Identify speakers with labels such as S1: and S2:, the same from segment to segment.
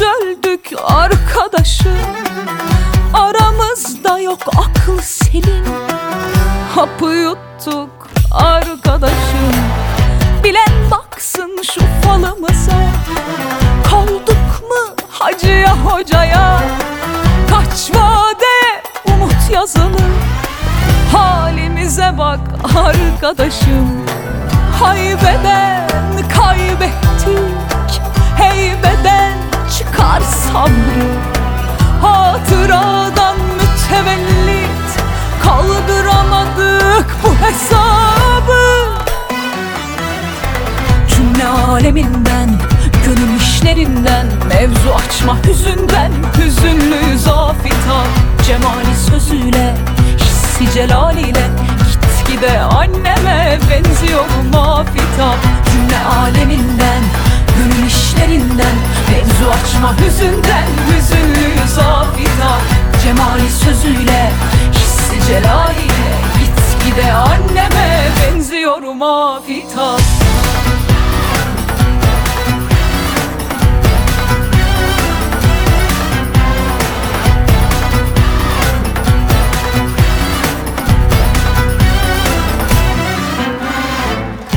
S1: öldük arkadaşım. Aramızda yok aklı selim Hapı yuttuk arkadaşım. Bilen baksın şu falımıza. Kaldık mı hacıya hocaya? Kaç vade umut yazılı. Halimize bak arkadaşım. Haybeden kaybettik. Heybeden çıkar sabrı. Hatıradan mütevellit Kaldıramadık bu hesabı. Cümle aleminden Gönül işlerinden Mevzu açma hüzünden Hüzünlü zafita Cemali sözüyle Hissi celaliyle Gitgide anneme benziyor benziyor mafita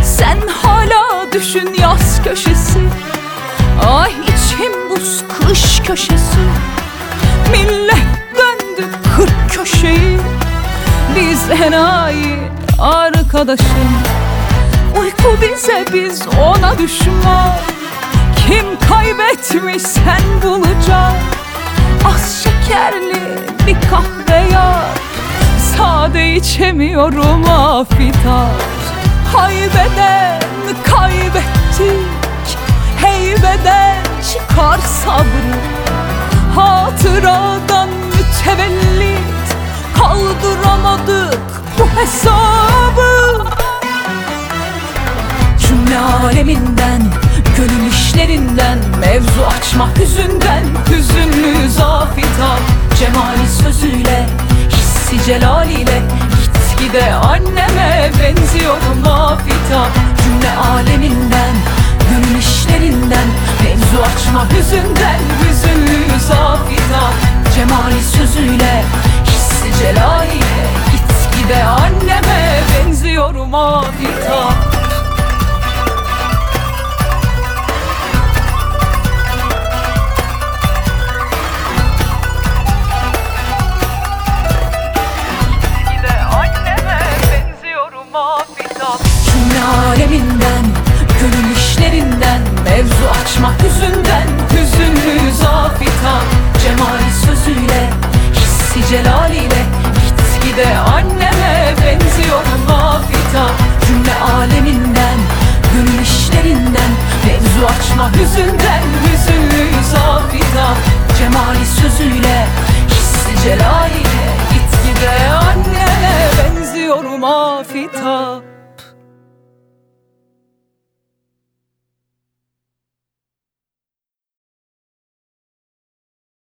S1: Sen hala düşün yaz köşesi. Ay içim buz kış köşesi. Millet döndü kırk köşeyi. Biz enayi arkadaşım bize biz ona düşman. Kim kaybetmiş sen bulacak Az şekerli bir kahve yap. Sade içemiyorum afitar Haybeden kaybettik. Heybeden çıkar sabrı. Hatıradan mütevellit. Kaldıramadık bu hesabı Cümle aleminden Gönül işlerinden Mevzu açma hüzünden Hüzünlü zafita Cemali sözüyle Hissi celaliyle Gitgide anneme benziyor mafita Cümle aleminden Gönül işlerinden Mevzu açma hüzünden Hüzünlü zafita. Cemali sözüyle Hissi celaliyle Gitgide anneme benziyor mafita aleminden Gönül işlerinden Mevzu açma hüzünden Hüzünlü zafita Cemali sözüyle Hissi celaliyle Gitgide anneme benziyorum mafita Cümle aleminden Gönül işlerinden Mevzu açma hüzünden Hüzünlü zafita Cemali sözüyle Hissi celaliyle Gitgide anneme benziyorum afita